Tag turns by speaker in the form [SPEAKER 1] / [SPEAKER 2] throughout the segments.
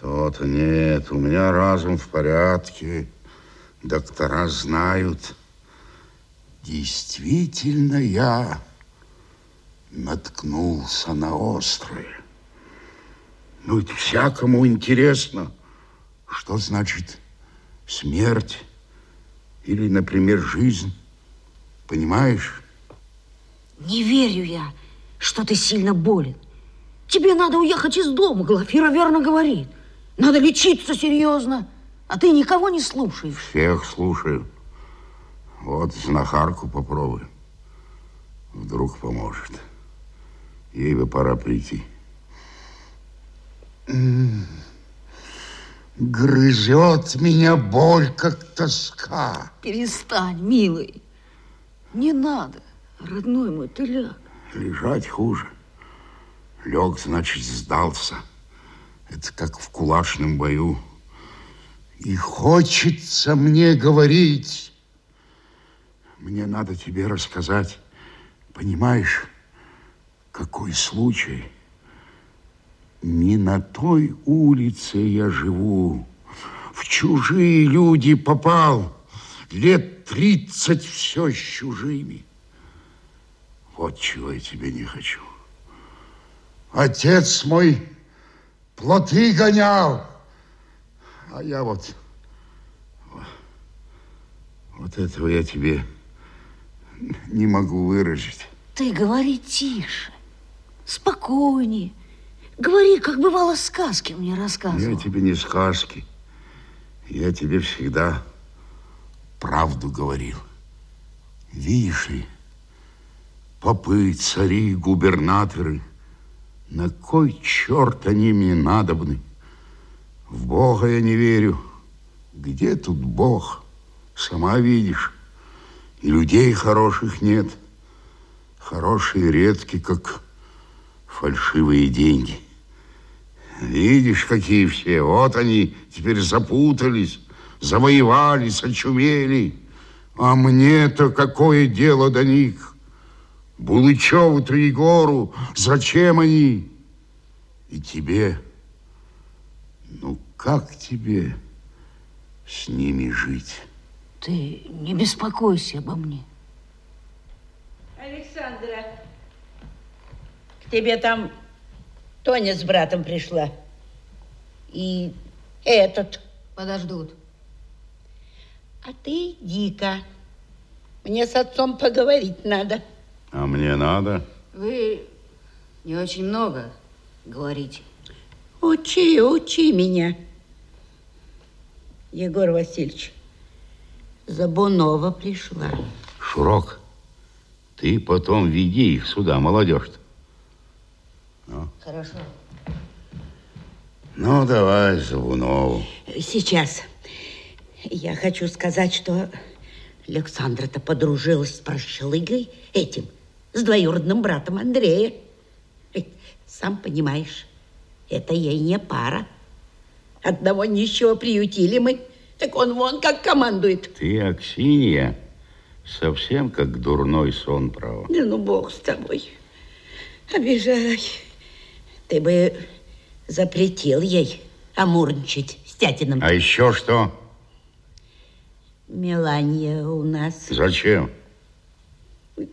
[SPEAKER 1] То-то нет, у меня разум в порядке. Доктора знают. Действительно, я наткнулся на острое. Ну, это всякому интересно. Что значит смерть или, например, жизнь? Понимаешь?
[SPEAKER 2] Не верю я, что ты сильно болен. Тебе надо уехать из дома, Глафира верно говорит. Надо лечиться серьезно, а ты никого не слушаешь.
[SPEAKER 1] Всех слушаю. Вот знахарку попробуй. Вдруг поможет. Ей бы пора прийти. Грызет меня боль, как тоска.
[SPEAKER 2] Перестань, милый. Не надо, родной мой, ты ляг.
[SPEAKER 1] Лежать хуже. Лег, значит, сдался. Это как в кулашном бою. И хочется мне говорить. Мне надо тебе рассказать. Понимаешь, какой случай? Не на той улице я живу. В чужие люди попал. Лет тридцать все с чужими. Вот чего я тебе не хочу. Отец мой плоты гонял, а я вот... Вот этого я тебе не могу выразить.
[SPEAKER 2] Ты говори тише, спокойнее. Говори, как бывало, сказки мне рассказывал.
[SPEAKER 1] Я тебе не сказки. Я тебе всегда правду говорил. Видишь ли, попы, цари, губернаторы, на кой черт они мне надобны? В Бога я не верю. Где тут Бог? Сама видишь. И людей хороших нет. Хорошие редки, как фальшивые деньги. Видишь, какие все. Вот они теперь запутались, завоевались, очумели. А мне-то какое дело до них? Булычеву-то Егору, зачем они? И тебе, ну как тебе с ними жить?
[SPEAKER 2] Ты не беспокойся обо мне.
[SPEAKER 3] Александра, к тебе там Тоня с братом пришла. И этот.
[SPEAKER 2] Подождут.
[SPEAKER 3] А ты иди-ка. Мне с отцом поговорить надо.
[SPEAKER 1] А мне надо.
[SPEAKER 2] Вы не очень много говорите.
[SPEAKER 3] Учи, учи меня. Егор Васильевич, Забунова пришла.
[SPEAKER 1] Шурок, ты потом веди их сюда, молодежь-то.
[SPEAKER 2] Ну. Хорошо.
[SPEAKER 1] Ну, давай, Забунову.
[SPEAKER 3] Сейчас. Я хочу сказать, что Александра-то подружилась с Прощелыгой этим, с двоюродным братом Андрея. Сам понимаешь, это ей не пара. Одного нищего приютили мы, так он вон как командует.
[SPEAKER 1] Ты, Аксинья, совсем как дурной сон, право.
[SPEAKER 3] Да ну, бог с тобой. Обижай. Ты бы запретил ей амурничать с тятином.
[SPEAKER 1] А еще что?
[SPEAKER 3] Меланья у нас.
[SPEAKER 1] Зачем?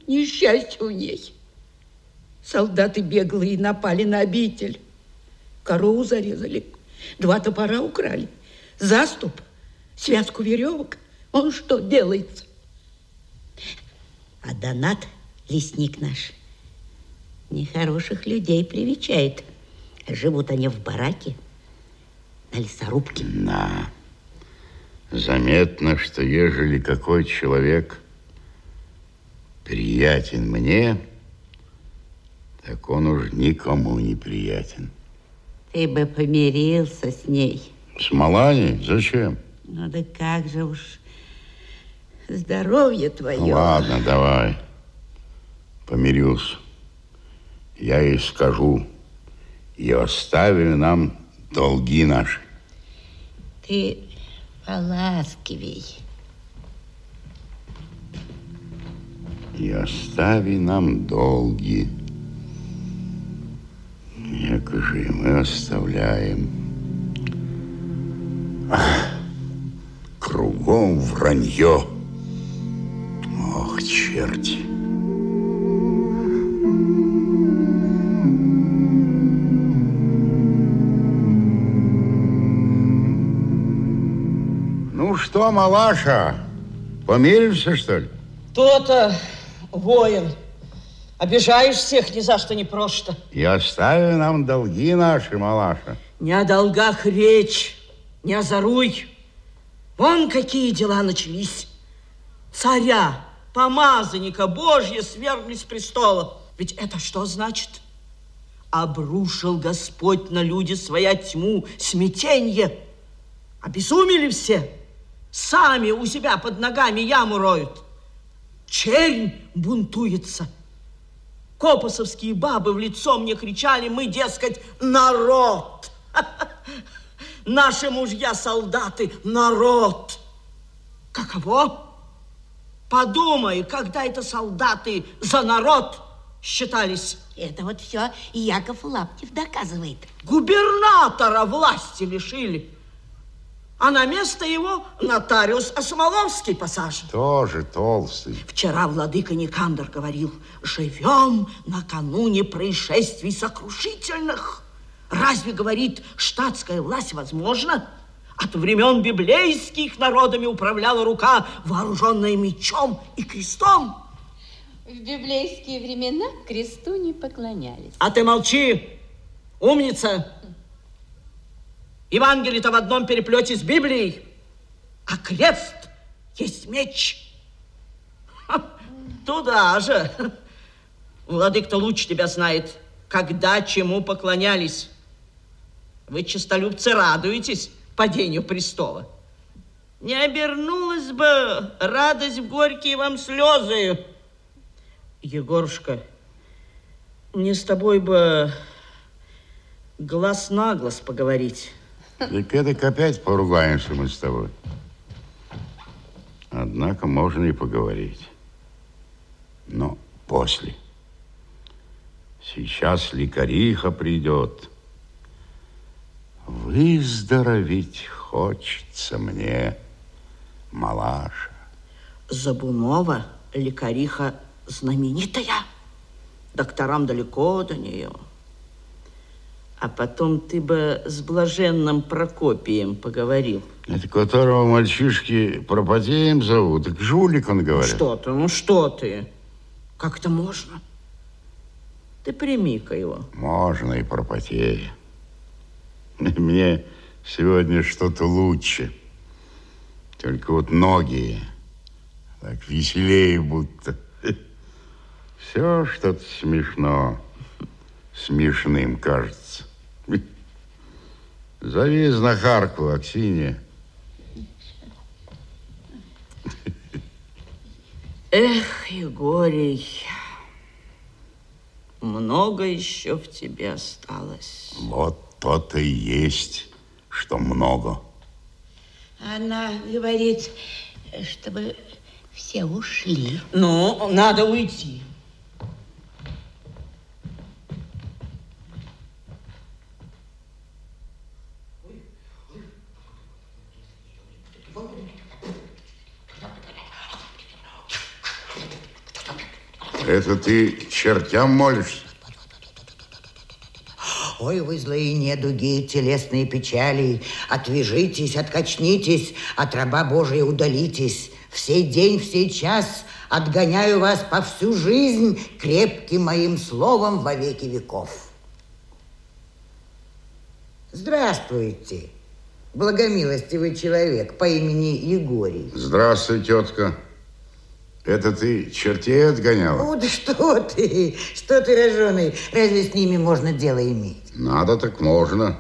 [SPEAKER 3] Несчастье у ней. Солдаты беглые напали на обитель. Корову зарезали. Два топора украли. Заступ, связку веревок. Он что делается? А Донат, лесник наш, нехороших людей привечает. Живут они в бараке на лесорубке.
[SPEAKER 1] Да. Заметно, что ежели какой человек приятен мне, так он уж никому не приятен.
[SPEAKER 3] Ты бы помирился с ней.
[SPEAKER 1] С Маланей? Зачем?
[SPEAKER 3] Ну да как же уж здоровье твое.
[SPEAKER 1] Ну, ладно, давай. Помирился. Я ей скажу, и оставили нам долги наши.
[SPEAKER 3] Ты поласкивей.
[SPEAKER 1] и остави нам долги, яко же мы оставляем. Ах, кругом вранье. Ох, черти! Ну что, малаша, помирился, что ли?
[SPEAKER 4] То-то воин. Обижаешь всех ни за что ни просто.
[SPEAKER 1] И остави нам долги наши, малаша.
[SPEAKER 4] Не о долгах речь, не озоруй. Вон какие дела начались. Царя, помазанника Божья свергли с престола. Ведь это что значит? Обрушил Господь на люди своя тьму, смятенье. Обезумели все. Сами у себя под ногами яму роют. Чернь бунтуется. Копосовские бабы в лицо мне кричали, мы, дескать, народ. Наши мужья-солдаты – народ. Каково? Подумай, когда это солдаты за народ считались.
[SPEAKER 3] Это вот все Яков Лаптев доказывает.
[SPEAKER 4] Губернатора власти лишили. А на место его нотариус Осмоловский посажен.
[SPEAKER 1] Тоже толстый.
[SPEAKER 4] Вчера владыка Никандр говорил, живем накануне происшествий сокрушительных. Разве, говорит, штатская власть возможна? От времен библейских народами управляла рука, вооруженная мечом и крестом.
[SPEAKER 5] В библейские времена кресту не поклонялись.
[SPEAKER 4] А ты молчи, умница. Евангелие-то в одном переплете с Библией, а крест есть меч. Ха, туда же. Владык-то лучше тебя знает, когда чему поклонялись. Вы, честолюбцы, радуетесь падению престола. Не обернулась бы радость в горькие вам слезы. Егорушка, мне с тобой бы глаз на глаз поговорить.
[SPEAKER 1] Так это опять поругаемся мы с тобой. Однако можно и поговорить. Но после. Сейчас лекариха придет. Выздороветь хочется мне, малаша.
[SPEAKER 4] Забунова лекариха знаменитая. Докторам далеко до нее. А потом ты бы с блаженным Прокопием поговорил.
[SPEAKER 1] Это которого мальчишки Пропотеем зовут. Так жулик он говорит.
[SPEAKER 4] что ты, ну что ты? Как это можно? Ты прими-ка его.
[SPEAKER 1] Можно и Пропотея. Мне сегодня что-то лучше. Только вот ноги так веселее будто. Все что-то смешно. Смешным кажется. Зови знахарку, Аксинья.
[SPEAKER 4] Эх, Егорий, много еще в тебе осталось.
[SPEAKER 1] Вот то-то и есть, что много.
[SPEAKER 3] Она говорит, чтобы все ушли.
[SPEAKER 4] Ну, надо уйти.
[SPEAKER 1] Это ты чертям молишься?
[SPEAKER 6] Ой, вы злые недуги, телесные печали, отвяжитесь, откачнитесь, от раба Божия удалитесь. В сей день, в сей час отгоняю вас по всю жизнь крепким моим словом во веки веков. Здравствуйте, благомилостивый человек по имени Егорий.
[SPEAKER 1] Здравствуй, тетка. Это ты чертей отгоняла?
[SPEAKER 6] О, да что ты, что ты, роженый, разве с ними можно дело иметь?
[SPEAKER 1] Надо так можно.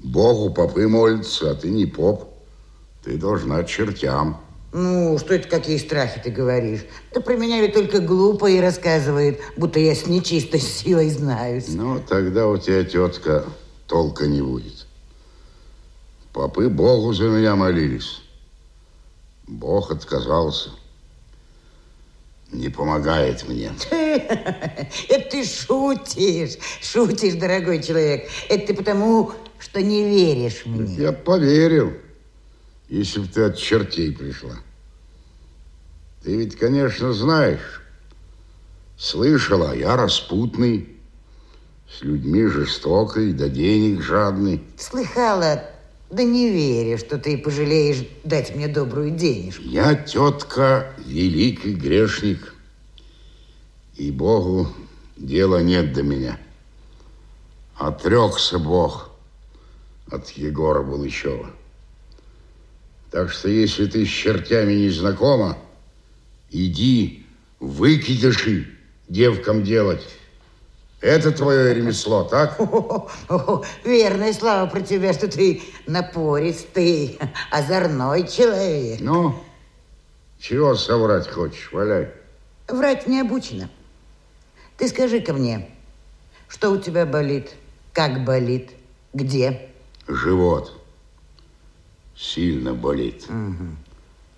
[SPEAKER 1] Богу попы молятся, а ты не поп. Ты должна чертям.
[SPEAKER 6] Ну, что это, какие страхи ты говоришь? Да про меня ведь только глупые рассказывает, будто я с нечистой силой знаюсь.
[SPEAKER 1] Ну, тогда у тебя, тетка, толка не будет. Попы Богу за меня молились. Бог отказался. Не помогает мне.
[SPEAKER 6] Это ты шутишь, шутишь, дорогой человек. Это ты потому, что не веришь мне.
[SPEAKER 1] Я поверил, если бы ты от чертей пришла. Ты ведь, конечно, знаешь. Слышала, я распутный, с людьми жестокий, до денег жадный.
[SPEAKER 6] Слыхала, да не верю, что ты пожалеешь дать мне добрую денежку.
[SPEAKER 1] Я, тетка, великий грешник, и Богу дела нет до меня. Отрекся Бог от Егора Булычева. Так что, если ты с чертями не знакома, иди выкидыши девкам делать. Это твое ремесло, так?
[SPEAKER 6] О, о, верная слава про тебя, что ты напористый, озорной человек.
[SPEAKER 1] Ну, чего соврать хочешь, валяй.
[SPEAKER 6] Врать не обучено. Ты скажи-ка мне, что у тебя болит, как болит, где?
[SPEAKER 1] Живот сильно болит.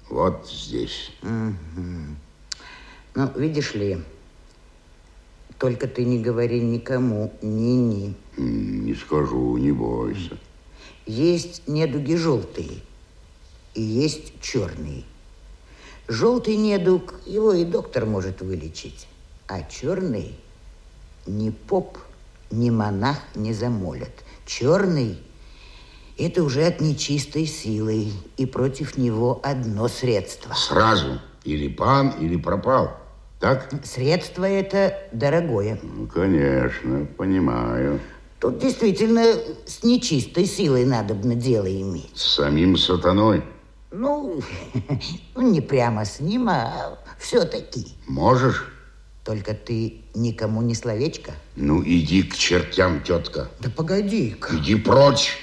[SPEAKER 1] Вот здесь.
[SPEAKER 6] Ну, видишь ли, только ты не говори никому, ни-ни.
[SPEAKER 1] Не скажу, не бойся.
[SPEAKER 6] Есть недуги желтые и есть черные. Желтый недуг, его и доктор может вылечить. А черный ни поп, ни монах не замолят. Черный – это уже от нечистой силы, и против него одно средство.
[SPEAKER 1] Сразу или пан, или пропал. Так?
[SPEAKER 6] Средство это дорогое.
[SPEAKER 1] Ну, конечно, понимаю.
[SPEAKER 6] Тут действительно с нечистой силой надо бы дело иметь.
[SPEAKER 1] С самим сатаной.
[SPEAKER 6] Ну, ну, не прямо с ним, а все-таки.
[SPEAKER 1] Можешь?
[SPEAKER 6] Только ты никому не словечко.
[SPEAKER 1] Ну, иди к чертям, тетка.
[SPEAKER 6] Да погоди-ка.
[SPEAKER 1] Иди прочь,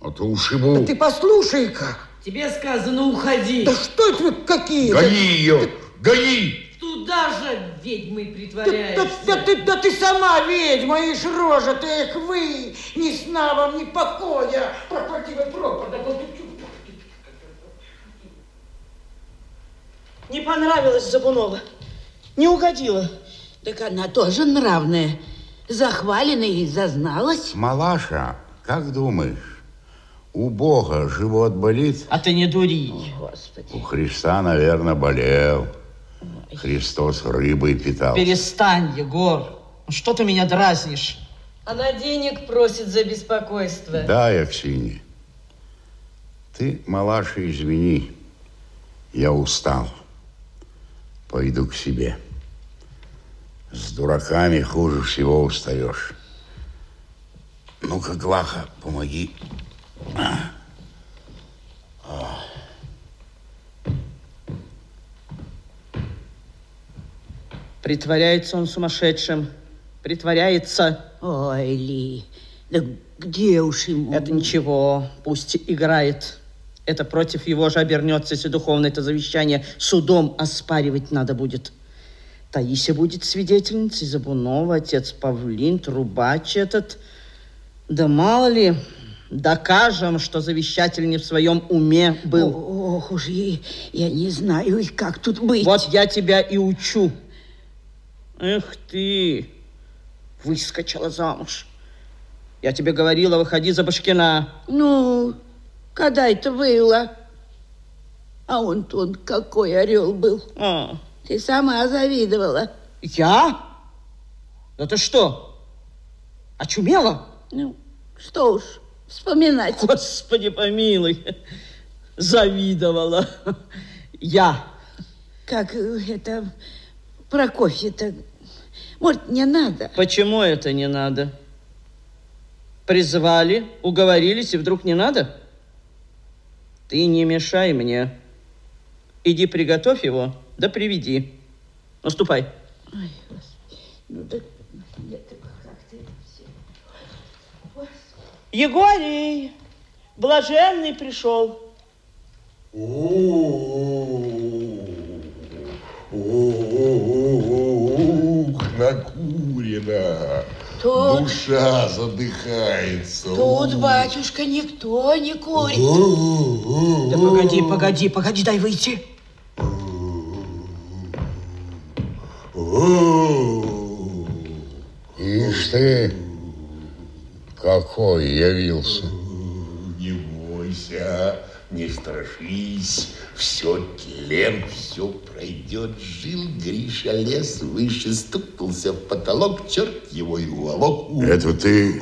[SPEAKER 1] а то ушибу.
[SPEAKER 6] Да ты послушай-ка.
[SPEAKER 4] Тебе сказано, уходи.
[SPEAKER 6] Да что это вы какие?
[SPEAKER 1] Гони ее, гони!
[SPEAKER 4] Туда же ведьмой
[SPEAKER 6] Да,
[SPEAKER 4] притворяешься.
[SPEAKER 6] да- да ты, да ты сама ведьма, ишь рожа ты, эх вы, ни сна вам, ни покоя, пропади вы пропада.
[SPEAKER 4] Не понравилось Забунова. Не угодила.
[SPEAKER 3] Так она тоже нравная. Захвалена и зазналась.
[SPEAKER 1] Малаша, как думаешь, у Бога живот болит?
[SPEAKER 4] А ты не дури.
[SPEAKER 3] Господи.
[SPEAKER 1] У Христа, наверное, болел. Христос рыбой питал.
[SPEAKER 4] Перестань, Егор. Ну Что ты меня дразнишь?
[SPEAKER 5] Она денег просит за беспокойство.
[SPEAKER 1] Да, Аксинья. Ты, малаша, извини, я устал. Пойду к себе. С дураками хуже всего устаешь. Ну-ка, Глаха, помоги.
[SPEAKER 4] Притворяется он сумасшедшим. Притворяется.
[SPEAKER 3] Ой, Ли, да где уж ему?
[SPEAKER 4] Это ничего, пусть играет. Это против его же обернется, если духовное это завещание судом оспаривать надо будет. Таисия будет свидетельницей, Забунова, отец Павлин, Трубач этот. Да мало ли, докажем, что завещатель не в своем уме был.
[SPEAKER 3] Ох уж, я, я не знаю, как тут быть.
[SPEAKER 4] Вот я тебя и учу. Эх ты, выскочила замуж. Я тебе говорила, выходи за Башкина.
[SPEAKER 3] Ну, когда это было? А он-то он какой орел был.
[SPEAKER 4] А,
[SPEAKER 3] Ты сама завидовала.
[SPEAKER 4] я? Да ты что, очумела?
[SPEAKER 3] Ну, что уж вспоминать.
[SPEAKER 4] Господи помилуй, завидовала. Я.
[SPEAKER 3] Как это, Прокофье-то, может, не надо?
[SPEAKER 4] Почему это не надо? Призвали, уговорились, и вдруг не надо? Ты не мешай мне. Иди приготовь его, да приведи. Ну, ступай.
[SPEAKER 3] Ой, Господи, ну да, это как ты все.
[SPEAKER 4] Егорий, блаженный пришел.
[SPEAKER 7] Ух, накурено.
[SPEAKER 3] Тут.
[SPEAKER 7] Душа задыхается.
[SPEAKER 3] Тут, батюшка, никто не курит.
[SPEAKER 4] Да погоди, погоди, погоди, дай выйти.
[SPEAKER 1] Ишь ты, какой явился.
[SPEAKER 7] Страшись, все тлен, все пройдет. Жил Гриша лес выше, стукнулся в потолок, черт его и уволок.
[SPEAKER 1] Это ты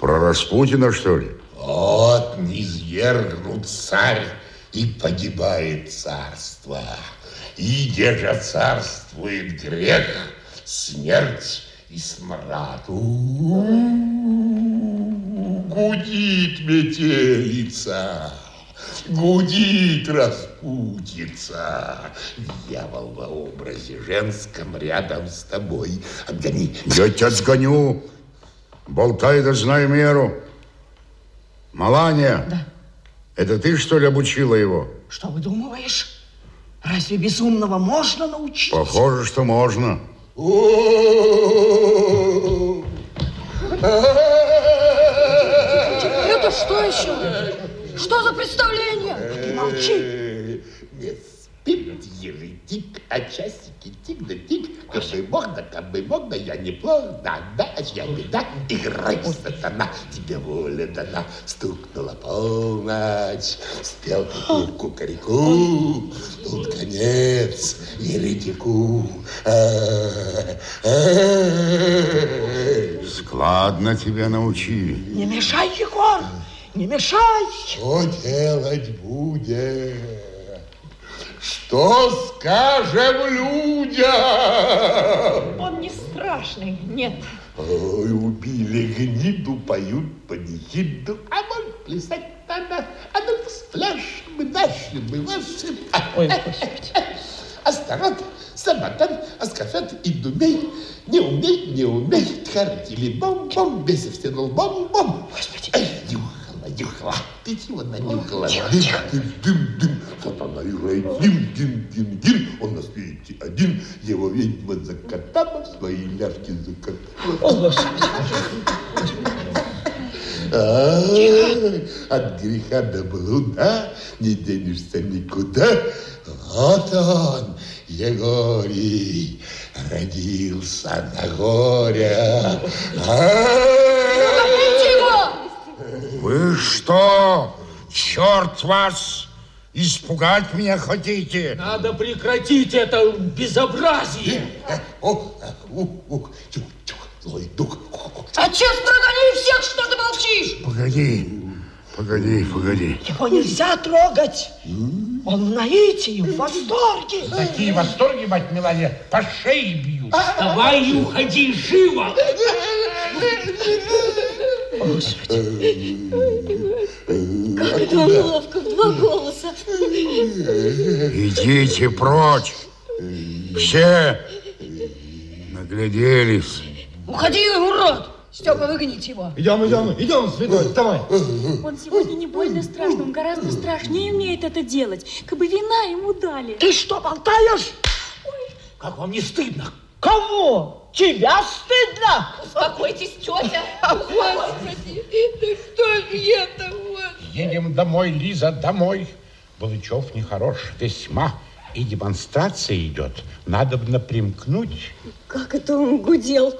[SPEAKER 1] про Распутина, что ли?
[SPEAKER 7] Вот низвергнут царь, и погибает царство. И где же царствует грех, смерть и смрад. Гудит метелица, гудит распутица. Дьявол во образе женском рядом с тобой. Отгони.
[SPEAKER 1] Я тебя отгоню. Болтай да знай меру. Малания.
[SPEAKER 4] Да.
[SPEAKER 1] Это ты, что ли, обучила его?
[SPEAKER 4] Что выдумываешь? Разве безумного можно научить?
[SPEAKER 1] Похоже, что можно.
[SPEAKER 2] Это что еще? Что за представление? Ты молчи.
[SPEAKER 7] Не спит ежедик, а часики тик да тик. Кабы мог, да кабы мог, да я неплох, да, да, я беда. Играй, сатана, тебе воля дана. Стукнула полночь, спел кукареку. Тут конец еретику. А, а.
[SPEAKER 1] Складно тебя научили.
[SPEAKER 4] Не мешай, Егор! Не мешай!
[SPEAKER 7] Что делать будем? Что скажем людям?
[SPEAKER 5] Он не страшный, нет.
[SPEAKER 7] Ой, убили гниду, поют панихиду, а может плясать надо. А ну спляшем наши мы ваши.
[SPEAKER 4] Ой, Господи.
[SPEAKER 7] Астарот, Сабатан, Аскафет и Думей. Не умей, не умей, тхартили бом-бом, бесов стянул бом-бом.
[SPEAKER 4] Господи.
[SPEAKER 7] Ай, нюхала, нюхала, ты чего нанюхала? Дым, дым, дым, дым, сатана играет дым, дым, дым, дым. Он на свете один, его ведьма закатала, в свои ляжки закатала.
[SPEAKER 4] О, Господи.
[SPEAKER 7] А, От греха до блуда не денешься никуда. Вот он, Егорий, родился на горе. А!
[SPEAKER 1] Вы что, черт вас, испугать меня хотите?
[SPEAKER 8] Надо прекратить это безобразие.
[SPEAKER 7] Ох, ух, ух, чух, чух, злой дух.
[SPEAKER 2] Отец, прогони всех, что ты молчишь!
[SPEAKER 1] Погоди, погоди, погоди.
[SPEAKER 4] Его нельзя трогать. Он в наитии, в восторге.
[SPEAKER 8] Такие восторги, мать Мелания, по шее бьют. Вставай и уходи живо.
[SPEAKER 5] Как это он ловко, в два голоса.
[SPEAKER 1] Идите прочь. Все нагляделись.
[SPEAKER 2] Уходи, урод! Степа, выгоните его.
[SPEAKER 8] Идем, идем, идем, святой, давай.
[SPEAKER 9] Он сегодня не больно страшный, он гораздо страшнее умеет это делать. Как бы вина ему дали.
[SPEAKER 4] Ты что, болтаешь?
[SPEAKER 8] Как вам не стыдно?
[SPEAKER 4] Кого? Тебя стыдно?
[SPEAKER 5] Успокойтесь, тетя. Господи, да что же я-то вот.
[SPEAKER 10] Едем домой, Лиза, домой. Балычев нехорош весьма. И демонстрация идет. Надо бы напримкнуть.
[SPEAKER 9] Как это он гудел.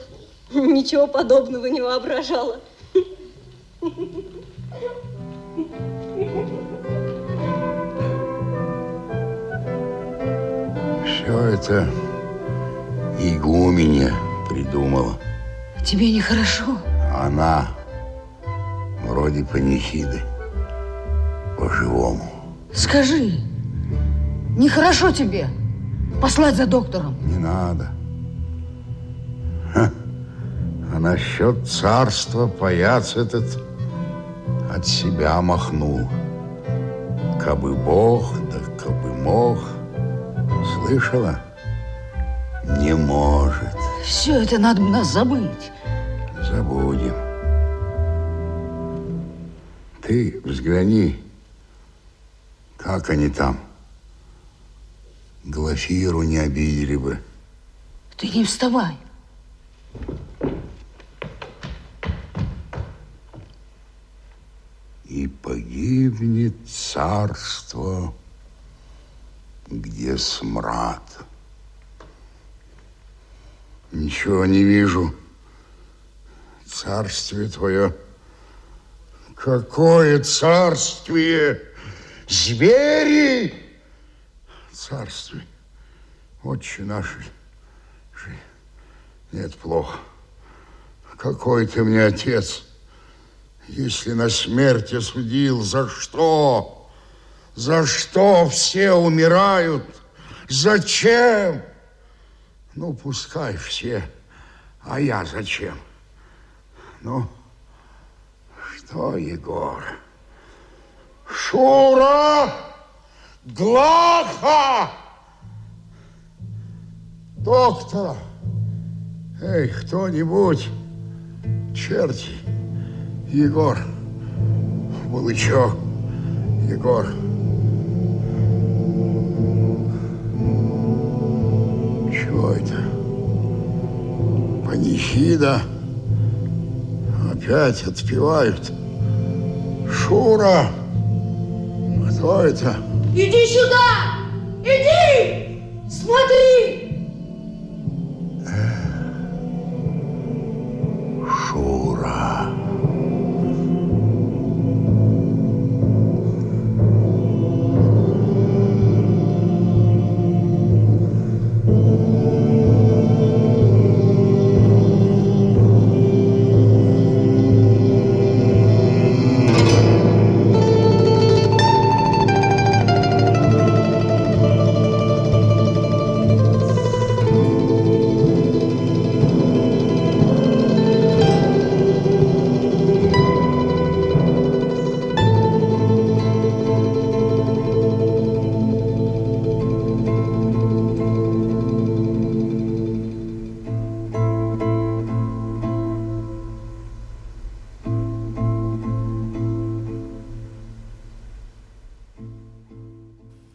[SPEAKER 9] Ничего подобного не воображала.
[SPEAKER 1] Все это игуменя придумала.
[SPEAKER 2] Тебе нехорошо.
[SPEAKER 1] Она вроде панихиды. По-живому.
[SPEAKER 2] Скажи, нехорошо тебе послать за доктором?
[SPEAKER 1] Не надо. Ха. А насчет царства паяц этот от себя махнул. Кабы бог, да кабы мог. Слышала? Не может.
[SPEAKER 2] Все это надо бы нас забыть.
[SPEAKER 1] Забудем. Ты взгляни, как они там. Глафиру не обидели бы.
[SPEAKER 2] Ты не вставай.
[SPEAKER 1] И погибнет царство, где смрад. Ничего не вижу. Царствие твое Какое царствие! Звери! Царствие. Отче наш. Нет, плохо. Какой ты мне отец? Если на смерть осудил, за что? За что все умирают? Зачем? Ну, пускай все. А я зачем? Ну, что, Егор? Шура! Глаха! Доктора! Эй, кто-нибудь! Черти! Егор! Булычок! Егор! Панихида? Опять отпевают. Шура! Кто это?
[SPEAKER 5] Иди сюда! Иди! Смотри!